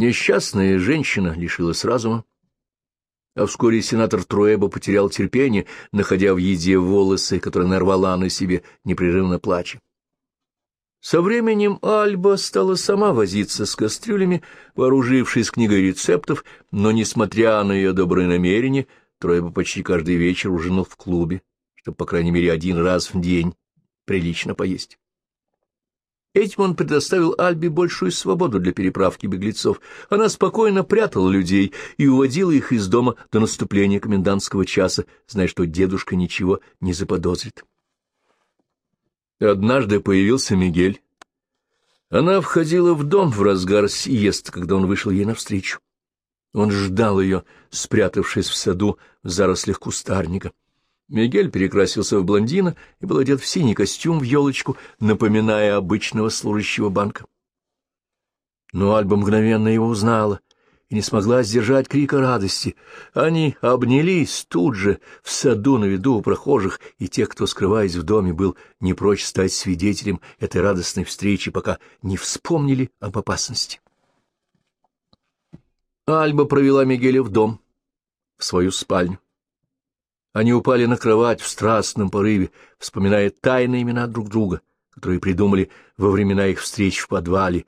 Несчастная женщина лишилась разума, а вскоре сенатор Труэба потерял терпение, находя в еде волосы, которые нарвала на себе, непрерывно плача. Со временем Альба стала сама возиться с кастрюлями, вооружившись книгой рецептов, но, несмотря на ее добрые намерения, Троеба почти каждый вечер ужинал в клубе, чтобы, по крайней мере, один раз в день прилично поесть. Этим он предоставил Альбе большую свободу для переправки беглецов. Она спокойно прятала людей и уводила их из дома до наступления комендантского часа, зная, что дедушка ничего не заподозрит. Однажды появился Мигель. Она входила в дом в разгар сиест, когда он вышел ей навстречу. Он ждал ее, спрятавшись в саду в зарослях кустарника. Мигель перекрасился в блондина и был одет в синий костюм в елочку, напоминая обычного служащего банка. Но Альба мгновенно его узнала и не смогла сдержать крика радости. Они обнялись тут же, в саду на виду у прохожих, и тех, кто, скрываясь в доме, был не прочь стать свидетелем этой радостной встречи, пока не вспомнили об опасности. Альба провела Мигеля в дом, в свою спальню. Они упали на кровать в страстном порыве, вспоминая тайные имена друг друга, которые придумали во времена их встреч в подвале,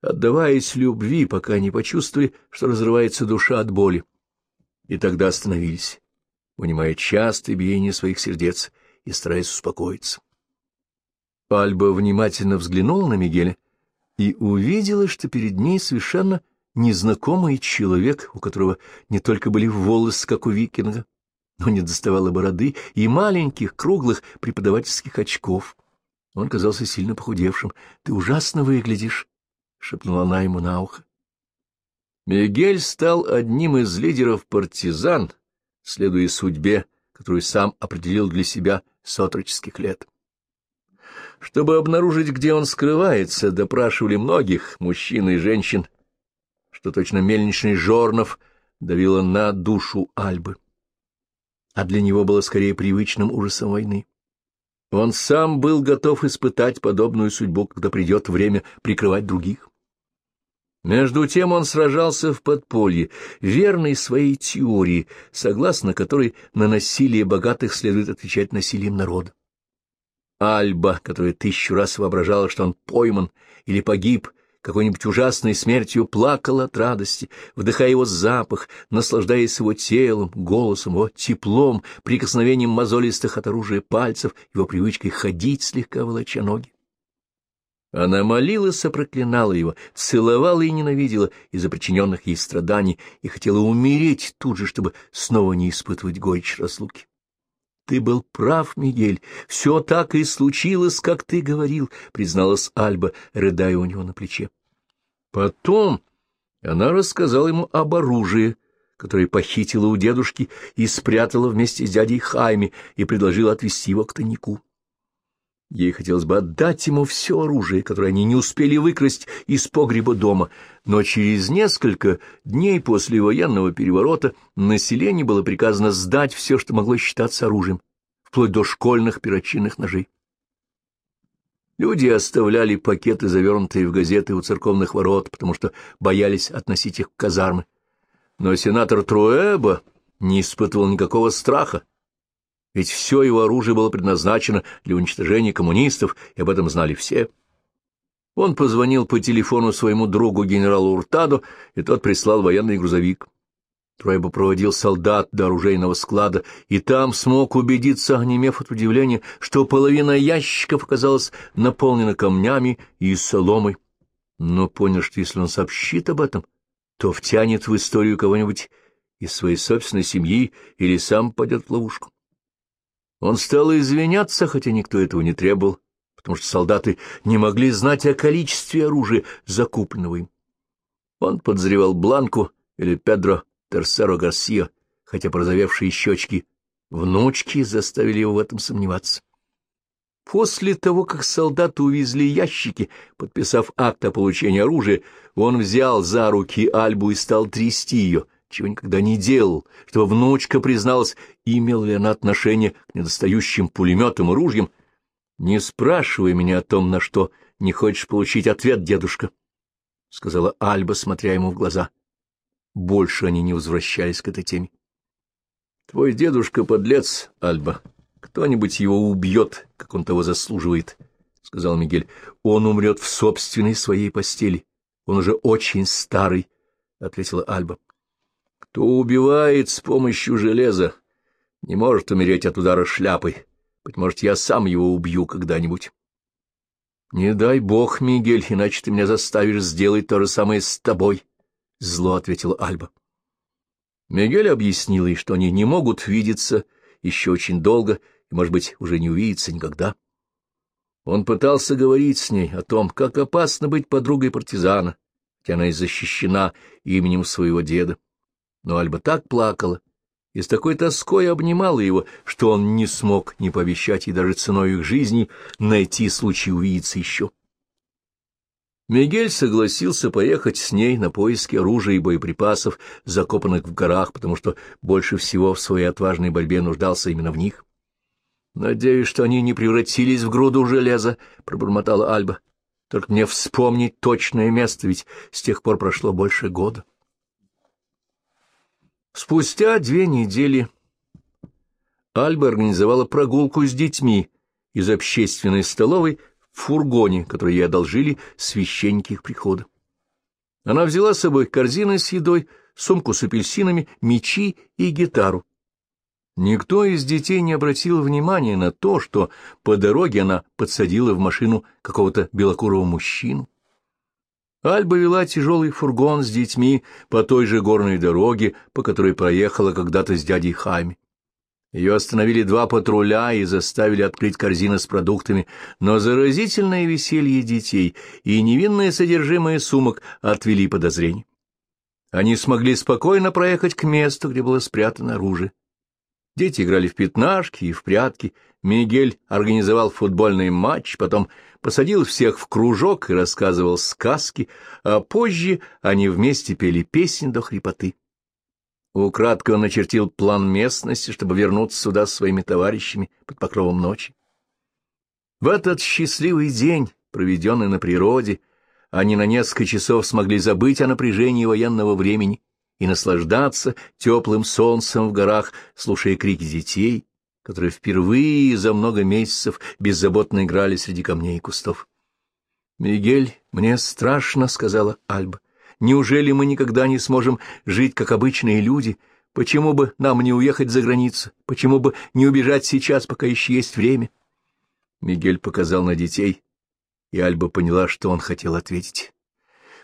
отдаваясь любви, пока не почувствовали, что разрывается душа от боли. И тогда остановились, унимая частое биение своих сердец и стараясь успокоиться. Альба внимательно взглянула на Мигеля и увидела, что перед ней совершенно незнакомый человек, у которого не только были волосы, как у викинга, но не доставало бороды и маленьких, круглых преподавательских очков. Он казался сильно похудевшим. — Ты ужасно выглядишь, — шепнула она ему на ухо. Мигель стал одним из лидеров партизан, следуя судьбе, которую сам определил для себя с отроческих лет. Чтобы обнаружить, где он скрывается, допрашивали многих мужчин и женщин, что точно мельничный жорнов давило на душу Альбы а для него было скорее привычным ужасом войны. Он сам был готов испытать подобную судьбу, когда придет время прикрывать других. Между тем он сражался в подполье, верной своей теории, согласно которой на насилие богатых следует отвечать насилием народа. Альба, которая тысячу раз воображала, что он пойман или погиб, какой-нибудь ужасной смертью плакал от радости, вдыхая его запах, наслаждаясь его телом, голосом, его теплом, прикосновением мозолистых от оружия пальцев, его привычкой ходить, слегка волоча ноги. Она молилась и проклинала его, целовала и ненавидела из-за причиненных ей страданий и хотела умереть тут же, чтобы снова не испытывать горечь разлуки. Ты был прав, Мигель, все так и случилось, как ты говорил, — призналась Альба, рыдая у него на плече. Потом она рассказала ему об оружии, которое похитила у дедушки и спрятала вместе с дядей Хайми, и предложила отвезти его к тайнику. Ей хотелось бы отдать ему все оружие, которое они не успели выкрасть из погреба дома, но через несколько дней после военного переворота населению было приказано сдать все, что могло считаться оружием, вплоть до школьных перочинных ножей. Люди оставляли пакеты, завернутые в газеты у церковных ворот, потому что боялись относить их в казармы. Но сенатор Труэба не испытывал никакого страха ведь все его оружие было предназначено для уничтожения коммунистов, и об этом знали все. Он позвонил по телефону своему другу генералу Уртаду, и тот прислал военный грузовик. Тройба проводил солдат до оружейного склада, и там смог убедиться, онемев от удивления, что половина ящиков оказалась наполнена камнями и соломой. Но понял, что если он сообщит об этом, то втянет в историю кого-нибудь из своей собственной семьи или сам пойдет в ловушку. Он стал извиняться, хотя никто этого не требовал, потому что солдаты не могли знать о количестве оружия, закупленного им. Он подозревал Бланку или Педро Терсеро Гарсио, хотя прозовевшие щечки внучки заставили его в этом сомневаться. После того, как солдаты увезли ящики, подписав акт о получении оружия, он взял за руки Альбу и стал трясти ее, чего никогда не делал, что внучка призналась, имел ли она отношение к недостающим пулеметам и ружьям. Не спрашивай меня о том, на что не хочешь получить ответ, дедушка. сказала Альба, смотря ему в глаза. Больше они не возвращались к этой теме. — Твой дедушка подлец, Альба. Кто-нибудь его убьет, как он того заслуживает, — сказал Мигель. — Он умрет в собственной своей постели. Он уже очень старый, — ответила Альба. — Кто убивает с помощью железа, не может умереть от удара шляпой. Быть может, я сам его убью когда-нибудь. — Не дай бог, Мигель, иначе ты меня заставишь сделать то же самое с тобой, — зло ответила Альба. Мигель объяснил ей, что они не могут видеться еще очень долго и, может быть, уже не увидятся никогда. Он пытался говорить с ней о том, как опасно быть подругой партизана, хотя она и защищена именем своего деда. Но Альба так плакала и с такой тоской обнимала его, что он не смог не пообещать ей даже ценой их жизни найти случай увидеться еще. Мигель согласился поехать с ней на поиски оружия и боеприпасов, закопанных в горах, потому что больше всего в своей отважной борьбе нуждался именно в них. — Надеюсь, что они не превратились в груду железа, — пробормотала Альба. — Только мне вспомнить точное место, ведь с тех пор прошло больше года. Спустя две недели Альба организовала прогулку с детьми из общественной столовой в фургоне, который ей одолжили священники их прихода. Она взяла с собой корзины с едой, сумку с апельсинами, мечи и гитару. Никто из детей не обратил внимания на то, что по дороге она подсадила в машину какого-то белокурого мужчину. Альба вела тяжелый фургон с детьми по той же горной дороге, по которой проехала когда-то с дядей Хайми. Ее остановили два патруля и заставили открыть корзины с продуктами, но заразительное веселье детей и невинное содержимое сумок отвели подозрения. Они смогли спокойно проехать к месту, где было спрятано оружие. Дети играли в пятнашки и в прятки. Мигель организовал футбольный матч, потом посадил всех в кружок и рассказывал сказки, а позже они вместе пели песни до хрипоты. Украдкой он начертил план местности, чтобы вернуться сюда с своими товарищами под покровом ночи. В этот счастливый день, проведенный на природе, они на несколько часов смогли забыть о напряжении военного времени и наслаждаться теплым солнцем в горах, слушая крики детей, которые впервые за много месяцев беззаботно играли среди камней и кустов. «Мигель, мне страшно», — сказала Альба. «Неужели мы никогда не сможем жить, как обычные люди? Почему бы нам не уехать за границу? Почему бы не убежать сейчас, пока еще есть время?» Мигель показал на детей, и Альба поняла, что он хотел ответить.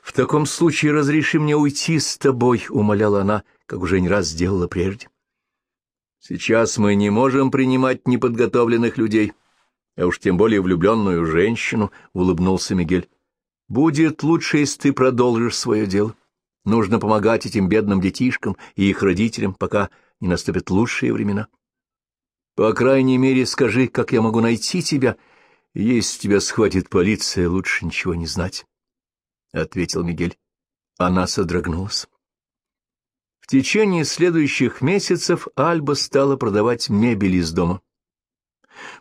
«В таком случае разреши мне уйти с тобой», — умоляла она, как уже не раз сделала прежде. «Сейчас мы не можем принимать неподготовленных людей, а уж тем более влюбленную женщину», — улыбнулся Мигель. «Будет лучше, если ты продолжишь свое дело. Нужно помогать этим бедным детишкам и их родителям, пока не наступят лучшие времена. По крайней мере, скажи, как я могу найти тебя. Если тебя схватит полиция, лучше ничего не знать». — ответил Мигель. Она содрогнулась. В течение следующих месяцев Альба стала продавать мебель из дома.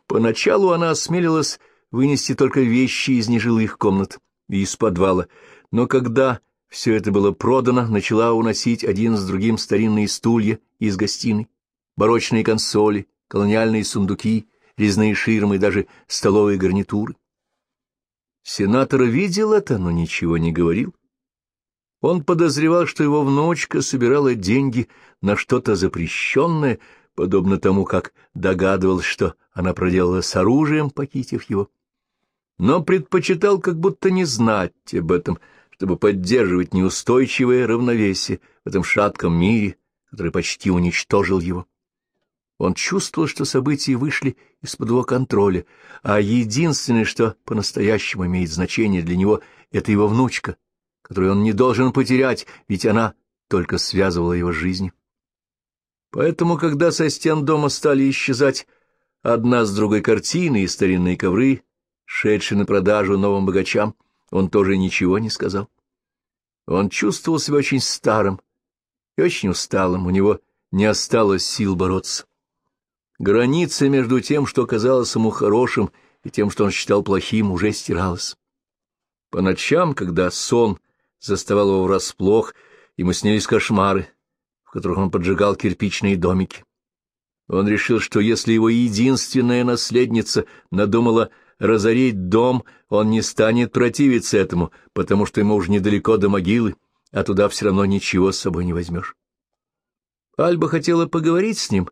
Поначалу она осмелилась вынести только вещи из нежилых комнат и из подвала, но когда все это было продано, начала уносить один с другим старинные стулья из гостиной, барочные консоли, колониальные сундуки, резные ширмы и даже столовые гарнитуры. Сенатор видел это, но ничего не говорил. Он подозревал, что его внучка собирала деньги на что-то запрещенное, подобно тому, как догадывался, что она проделала с оружием, похитив его. Но предпочитал как будто не знать об этом, чтобы поддерживать неустойчивое равновесие в этом шатком мире, который почти уничтожил его. Он чувствовал, что события вышли из-под его контроля, а единственное, что по-настоящему имеет значение для него, — это его внучка, которую он не должен потерять, ведь она только связывала его жизнь. Поэтому, когда со стен дома стали исчезать одна с другой картины и старинные ковры, шедшие на продажу новым богачам, он тоже ничего не сказал. Он чувствовал себя очень старым и очень усталым, у него не осталось сил бороться. Граница между тем, что казалось ему хорошим, и тем, что он считал плохим, уже стиралась. По ночам, когда сон заставал его врасплох, ему снились кошмары, в которых он поджигал кирпичные домики. Он решил, что если его единственная наследница надумала разорить дом, он не станет противиться этому, потому что ему уже недалеко до могилы, а туда все равно ничего с собой не возьмешь. Альба хотела поговорить с ним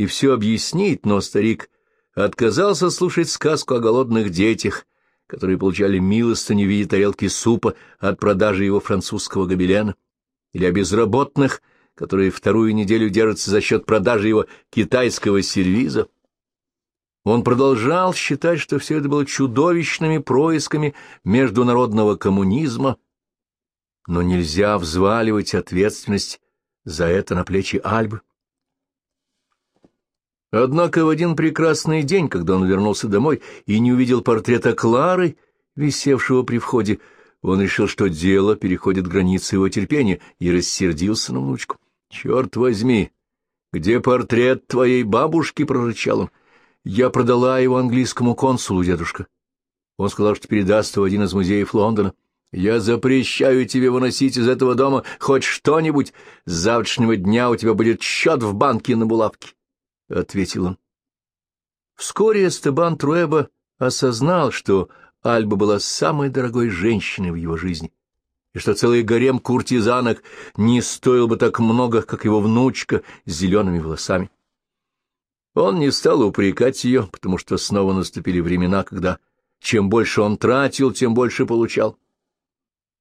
и все объяснить, но старик отказался слушать сказку о голодных детях, которые получали милостыню в виде тарелки супа от продажи его французского гобелена, или о безработных, которые вторую неделю держатся за счет продажи его китайского сервиза. Он продолжал считать, что все это было чудовищными происками международного коммунизма, но нельзя взваливать ответственность за это на плечи Альбы. Однако в один прекрасный день, когда он вернулся домой и не увидел портрета Клары, висевшего при входе, он решил, что дело переходит границы его терпения, и рассердился на внучку. «Черт возьми! Где портрет твоей бабушки?» — прорычал он. «Я продала его английскому консулу, дедушка. Он сказал, что передаст его в один из музеев Лондона. Я запрещаю тебе выносить из этого дома хоть что-нибудь. С завтрашнего дня у тебя будет счет в банке на булавке», — ответил он. Вскоре Эстебан Труэба осознал, что Альба была самой дорогой женщиной в его жизни и что целый гарем куртизанок не стоил бы так много, как его внучка с зелеными волосами. Он не стал упрекать ее, потому что снова наступили времена, когда чем больше он тратил, тем больше получал.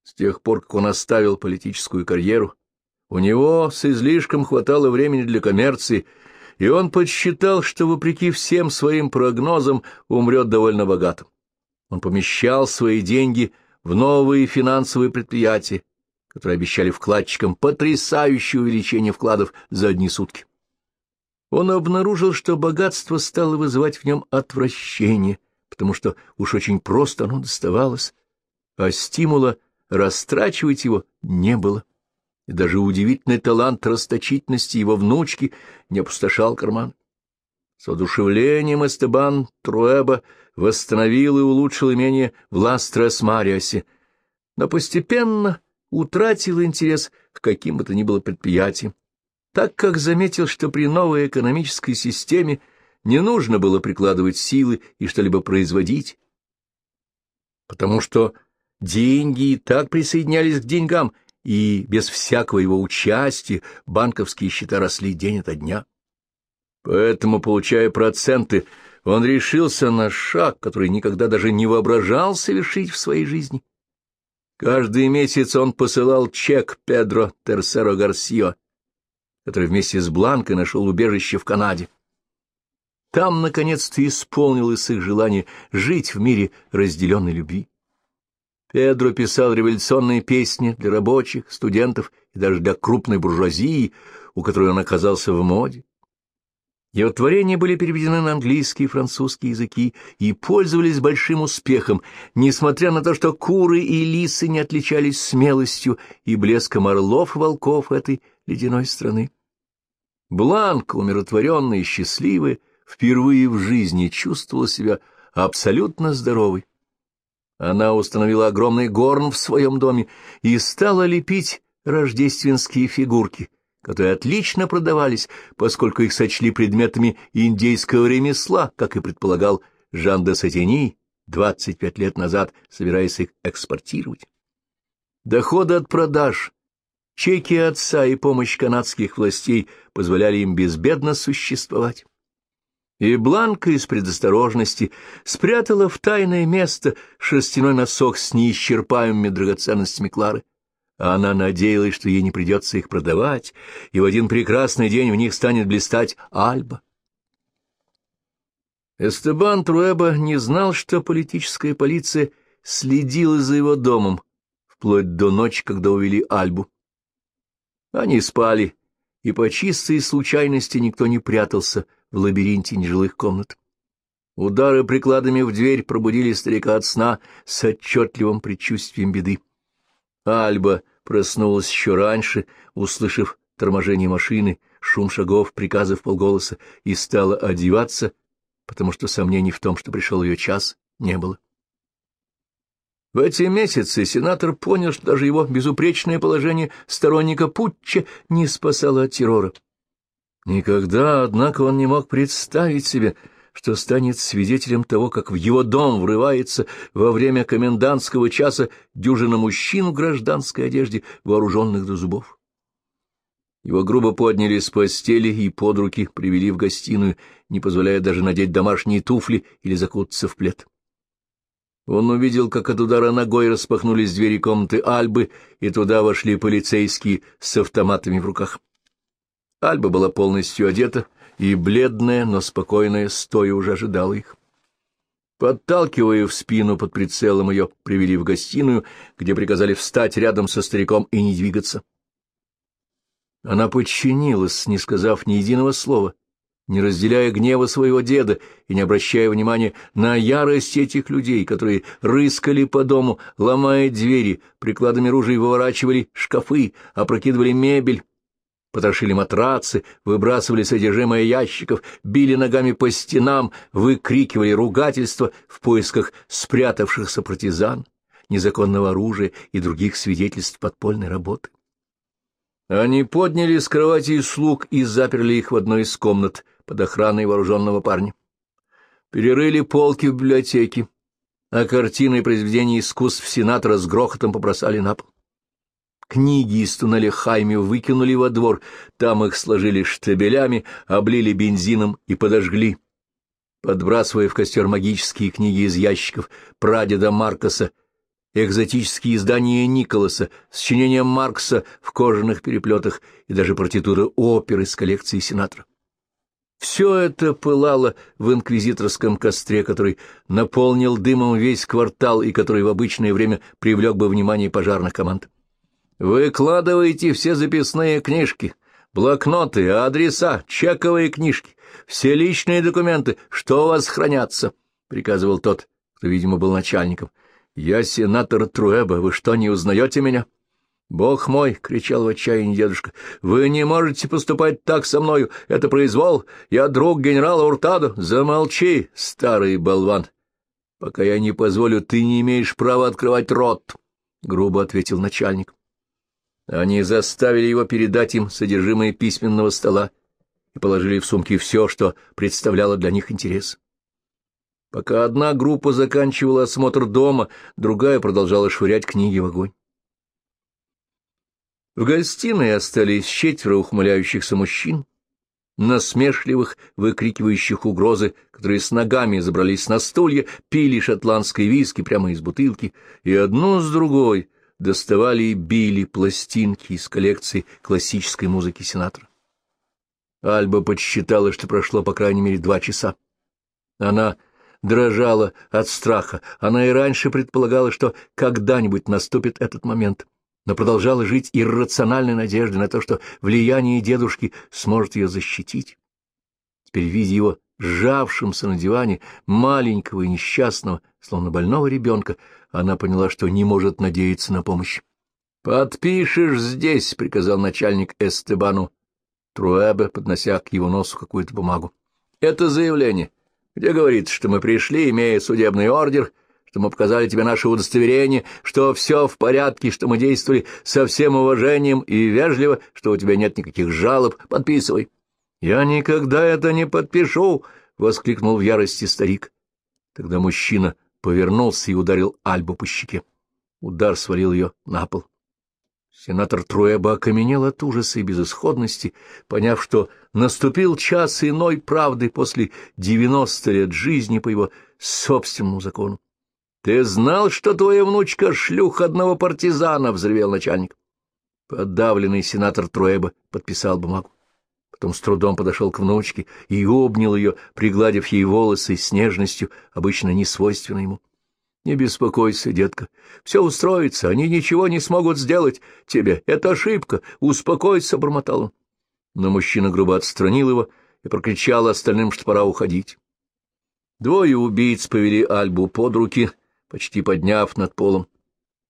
С тех пор, как он оставил политическую карьеру, у него с излишком хватало времени для коммерции, и он подсчитал, что, вопреки всем своим прогнозам, умрет довольно богатым. Он помещал свои деньги в новые финансовые предприятия, которые обещали вкладчикам потрясающее увеличение вкладов за одни сутки. Он обнаружил, что богатство стало вызывать в нем отвращение, потому что уж очень просто оно доставалось, а стимула растрачивать его не было. И даже удивительный талант расточительности его внучки не опустошал карман. С одушевлением Эстебан Труэба восстановил и улучшил имение в Ластрес-Мариосе, но постепенно утратил интерес к каким бы то ни было предприятиям, так как заметил, что при новой экономической системе не нужно было прикладывать силы и что-либо производить, потому что деньги и так присоединялись к деньгам, и без всякого его участия банковские счета росли день ото дня. Поэтому, получая проценты, он решился на шаг, который никогда даже не воображал совершить в своей жизни. Каждый месяц он посылал чек Педро Терсеро Гарсио, который вместе с Бланкой нашел убежище в Канаде. Там, наконец-то, исполнилось их желание жить в мире разделенной любви. Педро писал революционные песни для рабочих, студентов и даже для крупной буржуазии, у которой он оказался в моде. Его творения были переведены на английский и французский языки и пользовались большим успехом, несмотря на то, что куры и лисы не отличались смелостью и блеском орлов и волков этой ледяной страны. Бланка, умиротворенная и счастливая, впервые в жизни чувствовала себя абсолютно здоровой. Она установила огромный горн в своем доме и стала лепить рождественские фигурки — которые отлично продавались, поскольку их сочли предметами индейского ремесла, как и предполагал Жан де Сатини 25 лет назад, собираясь их экспортировать. Доходы от продаж, чеки отца и помощь канадских властей позволяли им безбедно существовать. И Бланка из предосторожности спрятала в тайное место шерстяной носок с неисчерпаемыми драгоценностями Клары она надеялась, что ей не придется их продавать, и в один прекрасный день в них станет блистать Альба. Эстебан Труэба не знал, что политическая полиция следила за его домом, вплоть до ночи, когда увели Альбу. Они спали, и по чистой случайности никто не прятался в лабиринте нежилых комнат. Удары прикладами в дверь пробудили старика от сна с отчетливым предчувствием беды. Альба проснулась еще раньше, услышав торможение машины, шум шагов, приказы в полголоса, и стала одеваться, потому что сомнений в том, что пришел ее час, не было. В эти месяцы сенатор понял, что даже его безупречное положение сторонника Путча не спасало от террора. Никогда, однако, он не мог представить себе, что станет свидетелем того, как в его дом врывается во время комендантского часа дюжина мужчин в гражданской одежде, вооруженных до зубов. Его грубо подняли с постели и под руки привели в гостиную, не позволяя даже надеть домашние туфли или закутаться в плед. Он увидел, как от удара ногой распахнулись двери комнаты Альбы, и туда вошли полицейские с автоматами в руках. Альба была полностью одета, и бледная, но спокойная, стоя уже ожидала их. Подталкивая в спину под прицелом ее, привели в гостиную, где приказали встать рядом со стариком и не двигаться. Она подчинилась, не сказав ни единого слова, не разделяя гнева своего деда и не обращая внимания на ярость этих людей, которые рыскали по дому, ломая двери, прикладами ружей выворачивали шкафы, опрокидывали мебель, потрошили матрацы, выбрасывали содержимое ящиков, били ногами по стенам, выкрикивали ругательства в поисках спрятавшихся партизан, незаконного оружия и других свидетельств подпольной работы. Они подняли с кровати слуг и заперли их в одной из комнат под охраной вооруженного парня. Перерыли полки в библиотеке, а картины и произведения искусств сенатора с грохотом побросали на пол. Книги из туннеля Хайме выкинули во двор, там их сложили штабелями, облили бензином и подожгли, подбрасывая в костер магические книги из ящиков прадеда Маркоса экзотические издания Николаса, сочинения Маркса в кожаных переплетах и даже партитуры оперы с коллекции сенатора. Все это пылало в инквизиторском костре, который наполнил дымом весь квартал и который в обычное время привлек бы внимание пожарных команд. «Выкладывайте все записные книжки, блокноты, адреса, чековые книжки, все личные документы, что у вас хранятся», — приказывал тот, кто, видимо, был начальником. «Я сенатор Труэба, вы что, не узнаете меня?» «Бог мой!» — кричал в отчаянии дедушка. «Вы не можете поступать так со мною! Это произвол! Я друг генерала Уртадо! Замолчи, старый болван! Пока я не позволю, ты не имеешь права открывать рот!» — грубо ответил начальник. Они заставили его передать им содержимое письменного стола и положили в сумки все, что представляло для них интерес. Пока одна группа заканчивала осмотр дома, другая продолжала швырять книги в огонь. В гостиной остались четверо ухмыляющихся мужчин, насмешливых, выкрикивающих угрозы, которые с ногами забрались на стулья, пили шотландской виски прямо из бутылки, и одну с другой доставали и били пластинки из коллекции классической музыки сенатора. Альба подсчитала, что прошло по крайней мере два часа. Она дрожала от страха. Она и раньше предполагала, что когда-нибудь наступит этот момент, но продолжала жить иррациональной надеждой на то, что влияние дедушки сможет ее защитить. Теперь, видя его сжавшимся на диване, маленького и несчастного, словно больного ребенка, она поняла, что не может надеяться на помощь. — Подпишешь здесь, — приказал начальник Эстебану Труэбе, поднося к его носу какую-то бумагу. — Это заявление где говорится, что мы пришли, имея судебный ордер, что мы показали тебе наше удостоверение, что все в порядке, что мы действовали со всем уважением и вежливо, что у тебя нет никаких жалоб, подписывай. — Я никогда это не подпишу! — воскликнул в ярости старик. Тогда мужчина повернулся и ударил Альбу по щеке. Удар свалил ее на пол. Сенатор Труэба окаменел от ужаса и безысходности, поняв, что наступил час иной правды после девяносто лет жизни по его собственному закону. — Ты знал, что твоя внучка — шлюх одного партизана? — взревел начальник. Подавленный сенатор Труэба подписал бумагу. Потом с трудом подошел к внучке и обнял ее, пригладив ей волосы с нежностью, обычно не свойственной ему. Не беспокойся, детка, все устроится, они ничего не смогут сделать тебе. Это ошибка, успокойся, — бормотал он. Но мужчина грубо отстранил его и прокричал остальным, что пора уходить. Двое убийц повели Альбу под руки, почти подняв над полом.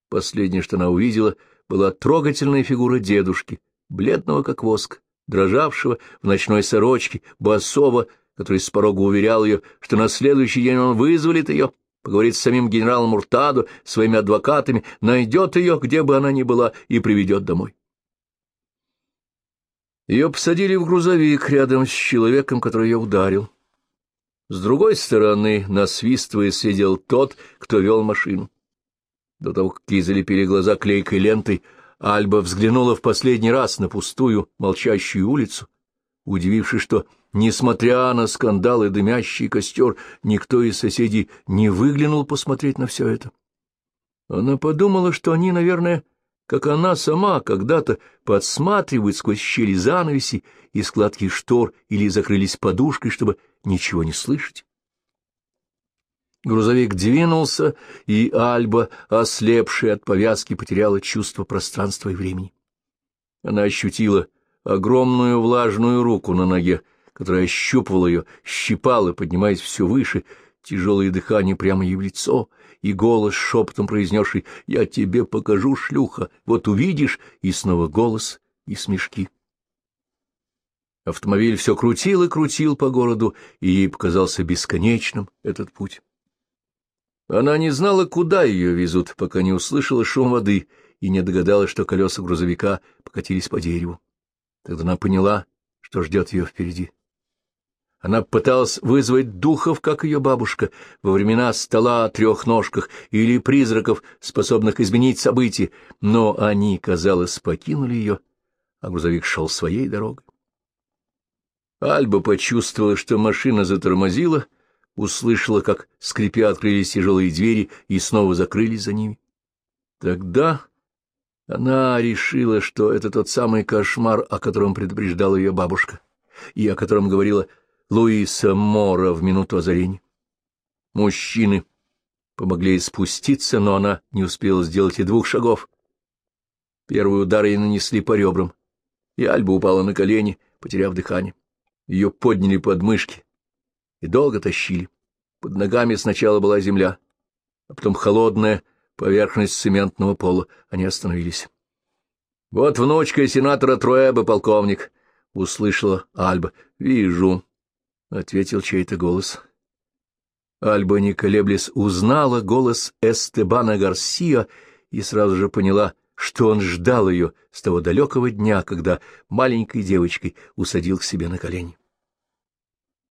Последнее, что она увидела, была трогательная фигура дедушки, бледного как воск, дрожавшего в ночной сорочке, басова, который с порога уверял ее, что на следующий день он вызволит ее, поговорит с самим генералом Муртадо, своими адвокатами, найдет ее, где бы она ни была, и приведет домой. Ее посадили в грузовик рядом с человеком, который ее ударил. С другой стороны, насвистывая, сидел тот, кто вел машину. До того, как ей залепили глаза клейкой лентой, Альба взглянула в последний раз на пустую, молчащую улицу, удивившись, что, несмотря на скандал и дымящий костер, никто из соседей не выглянул посмотреть на все это. Она подумала, что они, наверное, как она сама когда-то подсматривают сквозь щели занавеси и складки штор или закрылись подушкой, чтобы ничего не слышать. Грузовик двинулся, и Альба, ослепшая от повязки, потеряла чувство пространства и времени. Она ощутила огромную влажную руку на ноге, которая ощупывала ее, щипала, поднимаясь все выше, тяжелое дыхание прямо ей в лицо, и голос шепотом произнесший «Я тебе покажу, шлюха, вот увидишь», и снова голос и смешки. Автомобиль все крутил и крутил по городу, и ей показался бесконечным этот путь. Она не знала, куда ее везут, пока не услышала шум воды и не догадалась, что колеса грузовика покатились по дереву. Тогда она поняла, что ждет ее впереди. Она пыталась вызвать духов, как ее бабушка, во времена стола о трех ножках или призраков, способных изменить события, но они, казалось, покинули ее, а грузовик шел своей дорогой. Альба почувствовала, что машина затормозила — услышала, как, скрипя, открылись тяжелые двери и снова закрылись за ними. Тогда она решила, что это тот самый кошмар, о котором предупреждала ее бабушка, и о котором говорила Луиса Мора в минуту озарения. Мужчины помогли ей спуститься, но она не успела сделать и двух шагов. Первый удар ей нанесли по ребрам, и Альба упала на колени, потеряв дыхание. Ее подняли под мышки, и долго тащили. Под ногами сначала была земля, а потом холодная поверхность цементного пола. Они остановились. — Вот внучка сенатора Труэба, полковник, — услышала Альба. — Вижу, — ответил чей-то голос. Альба, не колеблясь, узнала голос Эстебана Гарсия и сразу же поняла, что он ждал ее с того далекого дня, когда маленькой девочкой усадил к себе на колени.